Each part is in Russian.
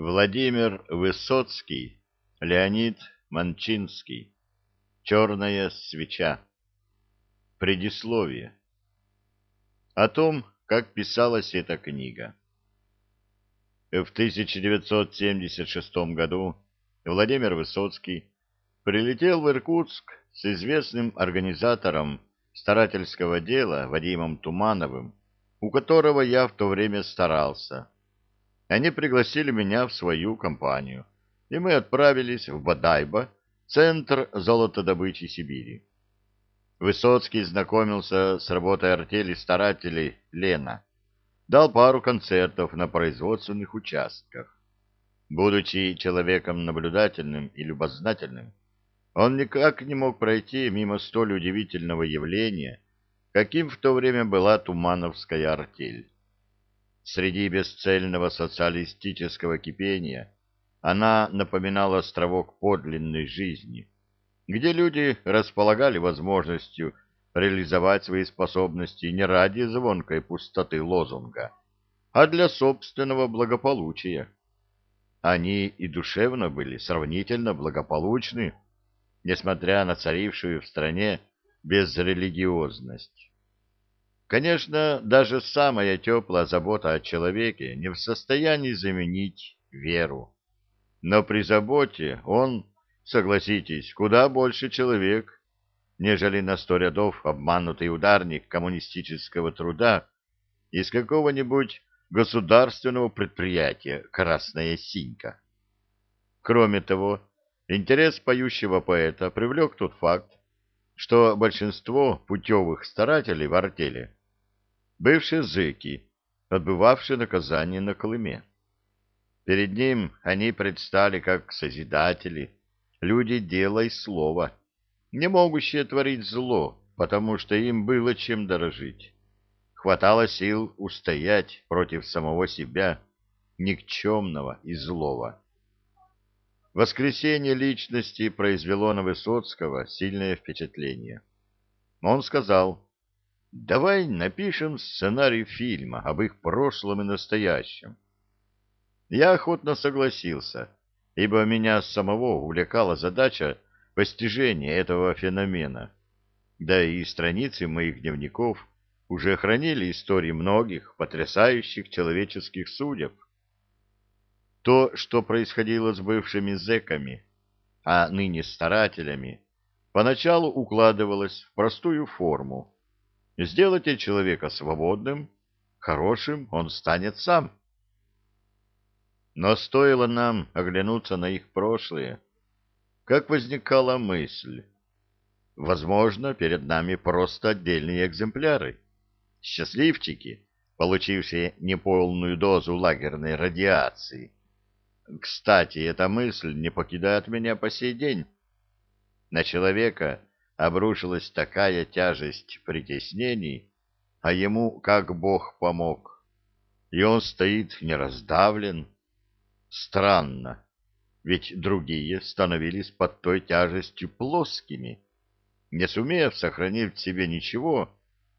Владимир Высоцкий, Леонид Манчинский. Черная свеча. Предисловие. О том, как писалась эта книга. В 1976 году Владимир Высоцкий прилетел в Иркутск с известным организатором старательского дела Вадимом Тумановым, у которого я в то время старался. Они пригласили меня в свою компанию, и мы отправились в Бадайбо, центр золотодобычи Сибири. Высоцкий знакомился с работой артели старателей «Лена», дал пару концертов на производственных участках. Будучи человеком наблюдательным и любознательным, он никак не мог пройти мимо столь удивительного явления, каким в то время была Тумановская артель. Среди бесцельного социалистического кипения она напоминала островок подлинной жизни, где люди располагали возможностью реализовать свои способности не ради звонкой пустоты лозунга, а для собственного благополучия. Они и душевно были сравнительно благополучны, несмотря на царившую в стране безрелигиозность. Конечно, даже самая теплая забота о человеке не в состоянии заменить веру. Но при заботе он, согласитесь, куда больше человек, нежели на сто рядов обманутый ударник коммунистического труда из какого-нибудь государственного предприятия «Красная синька». Кроме того, интерес поющего поэта привлек тот факт, что большинство путевых старателей в артели бывшие зэки, отбывавшие наказание на Колыме. Перед ним они предстали как созидатели, люди дела и слова, не могущие творить зло, потому что им было чем дорожить. Хватало сил устоять против самого себя, никчемного и злого. Воскресение личности произвело на Высоцкого сильное впечатление. Он сказал, Давай напишем сценарий фильма об их прошлом и настоящем. Я охотно согласился, ибо меня самого увлекала задача постижения этого феномена. Да и страницы моих дневников уже хранили истории многих потрясающих человеческих судеб. То, что происходило с бывшими зэками, а ныне старателями, поначалу укладывалось в простую форму Сделайте человека свободным, хорошим он станет сам. Но стоило нам оглянуться на их прошлое, как возникала мысль. Возможно, перед нами просто отдельные экземпляры. Счастливчики, получившие неполную дозу лагерной радиации. Кстати, эта мысль не покидает меня по сей день. На человека обрушилась такая тяжесть притеснений, а ему как Бог помог. И он стоит не раздавлен. Странно, ведь другие становились под той тяжестью плоскими, не сумев сохранить в себе ничего,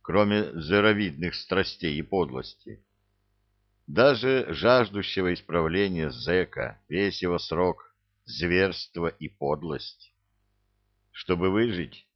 кроме зеровидных страстей и подлости. Даже жаждущего исправления зэка весь его срок — зверство и подлость. Чтобы выжить,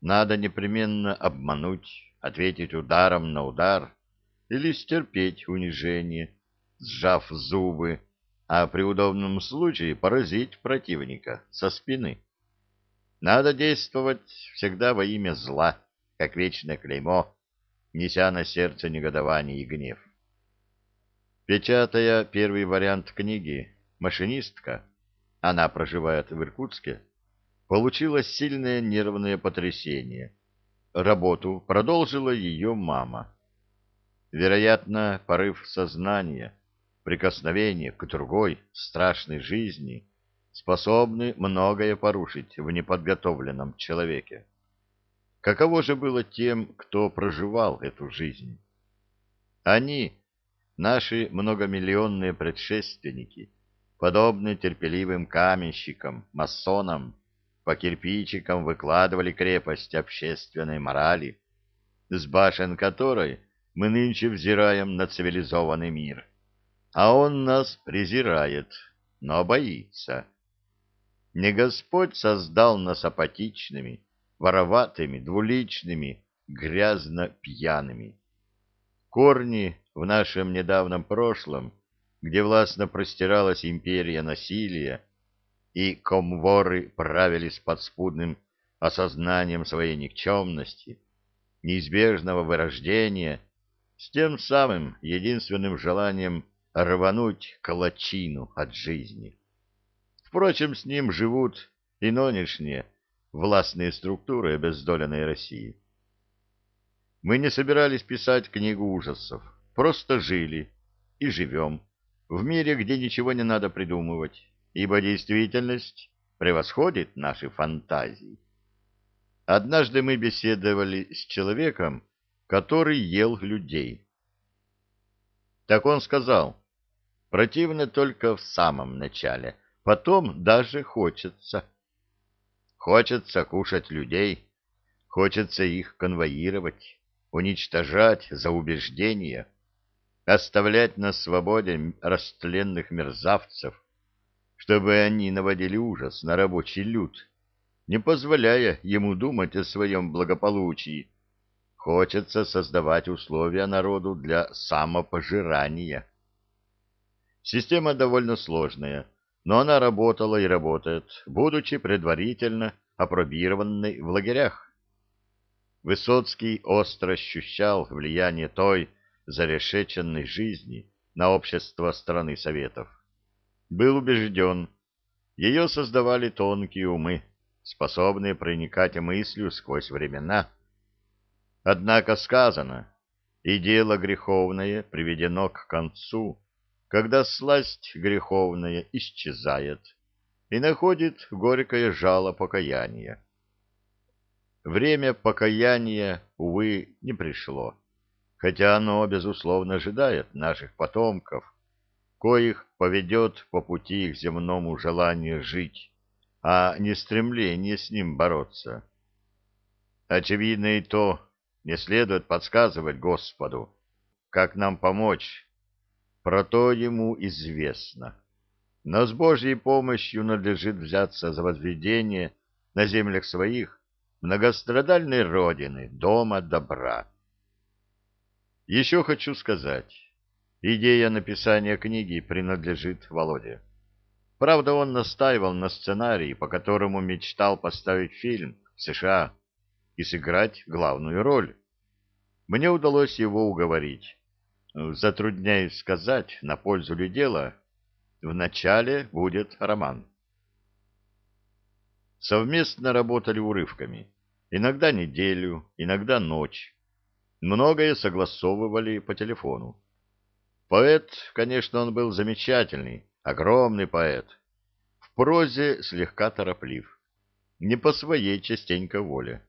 надо непременно обмануть, ответить ударом на удар или стерпеть унижение, сжав зубы, а при удобном случае поразить противника со спины. Надо действовать всегда во имя зла, как вечное клеймо, неся на сердце негодование и гнев. Печатая первый вариант книги «Машинистка», она проживает в Иркутске, получила сильное нервное потрясение. Работу продолжила ее мама. Вероятно, порыв сознания, прикосновение к другой страшной жизни способны многое порушить в неподготовленном человеке. Каково же было тем, кто проживал эту жизнь? Они, наши многомиллионные предшественники, подобны терпеливым каменщикам, масонам, по кирпичикам выкладывали крепость общественной морали, с башен которой мы нынче взираем на цивилизованный мир. а он нас презирает, но боится. Не Господь создал нас апатичными, вороватыми, двуличными, грязно пьяными. Корни в нашем недавнем прошлом, где властно простиралась империя насилия, и комворы правили с подспудным осознанием своей никчемности, неизбежного вырождения, с тем самым единственным желанием рвануть калачину от жизни. Впрочем, с ним живут и нынешние властные структуры обездоленной России. Мы не собирались писать книгу ужасов, просто жили и живем в мире, где ничего не надо придумывать, ибо действительность превосходит наши фантазии. Однажды мы беседовали с человеком, который ел людей. Так он сказал, противно только в самом начале, потом даже хочется. Хочется кушать людей, хочется их конвоировать, уничтожать за убеждения, оставлять на свободе растленных мерзавцев, чтобы они наводили ужас на рабочий люд, не позволяя ему думать о своем благополучии. Хочется создавать условия народу для самопожирания. Система довольно сложная, но она работала и работает, будучи предварительно опробированной в лагерях. Высоцкий остро ощущал влияние той зарешеченной жизни на общество страны Советов. Был убежден, ее создавали тонкие умы, способные проникать мыслью сквозь времена. Однако сказано, и дело греховное приведено к концу, когда сласть греховная исчезает и находит горькое жало покаяния. Время покаяния, увы, не пришло, хотя оно, безусловно, ожидает наших потомков, коих поведет по пути к земному желанию жить, а не стремление с ним бороться. Очевидно и то, не следует подсказывать Господу, как нам помочь, про то ему известно. Но с Божьей помощью надлежит взяться за возведение на землях своих многострадальной родины, дома добра. Еще хочу сказать, идея написания книги принадлежит Володе. Правда, он настаивал на сценарии, по которому мечтал поставить фильм в США и сыграть главную роль. Мне удалось его уговорить. Затрудняюсь сказать, на пользу ли дело, вначале будет роман. Совместно работали урывками, иногда неделю, иногда ночь. Многое согласовывали по телефону. Поэт, конечно, он был замечательный, огромный поэт. В прозе слегка тороплив. Не по своей частенько воле.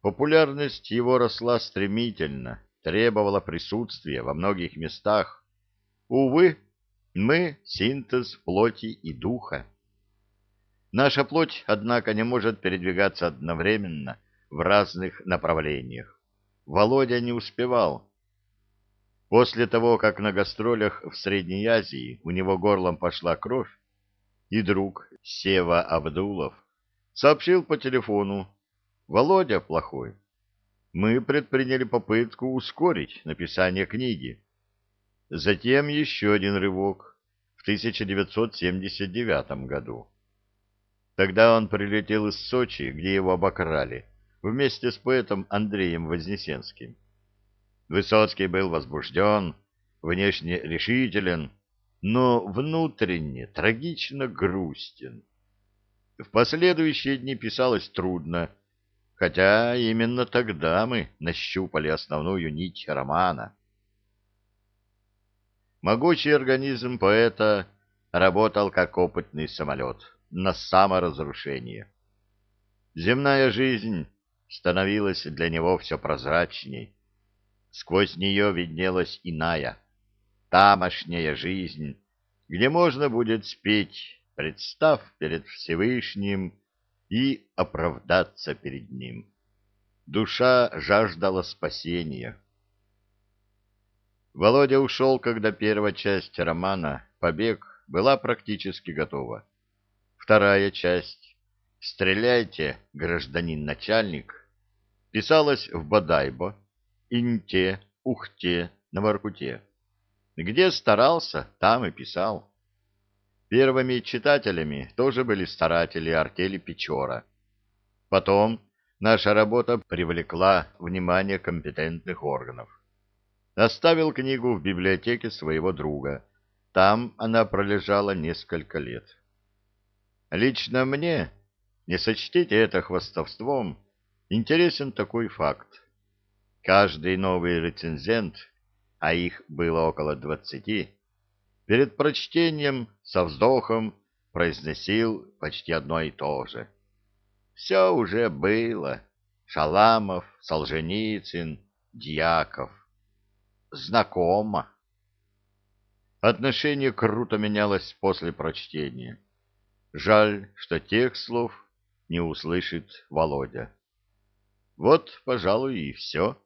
Популярность его росла стремительно, требовала присутствия во многих местах. Увы, мы — синтез плоти и духа. Наша плоть, однако, не может передвигаться одновременно в разных направлениях. Володя не успевал. После того, как на гастролях в Средней Азии у него горлом пошла кровь, и друг Сева Абдулов сообщил по телефону, «Володя плохой». Мы предприняли попытку ускорить написание книги. Затем еще один рывок в 1979 году. Тогда он прилетел из Сочи, где его обокрали, вместе с поэтом Андреем Вознесенским. Высоцкий был возбужден, внешне решителен, но внутренне трагично грустен. В последующие дни писалось трудно, хотя именно тогда мы нащупали основную нить романа. Могучий организм поэта работал как опытный самолет на саморазрушение. Земная жизнь становилась для него все прозрачней, Сквозь нее виднелась иная, тамошняя жизнь, где можно будет спеть, представ перед Всевышним и оправдаться перед Ним. Душа жаждала спасения. Володя ушел, когда первая часть романа «Побег» была практически готова. Вторая часть «Стреляйте, гражданин начальник» писалась в Бадайбо, Инте, Ухте, на Воркуте. Где старался, там и писал. Первыми читателями тоже были старатели артели Печора. Потом наша работа привлекла внимание компетентных органов. Оставил книгу в библиотеке своего друга. Там она пролежала несколько лет. Лично мне, не сочтите это хвастовством, интересен такой факт. Каждый новый рецензент, а их было около двадцати, перед прочтением со вздохом произносил почти одно и то же. Все уже было. Шаламов, Солженицын, Дьяков. Знакомо. Отношение круто менялось после прочтения. Жаль, что тех слов не услышит Володя. Вот, пожалуй, и все.